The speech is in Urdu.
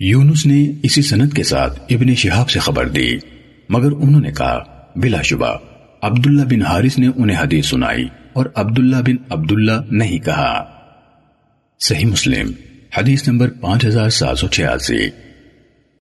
یونس نے اسی سند کے ساتھ ابن شہاب سے خبر دی، مگر انہوں نے کہا، بلا شبہ، عبداللہ بن حارث نے انہیں حدیث سنائی اور عبداللہ بن عبداللہ نہیں کہا۔ صحیح مسلم، حدیث نمبر پانچ ہزار سات سو چھیاسی۔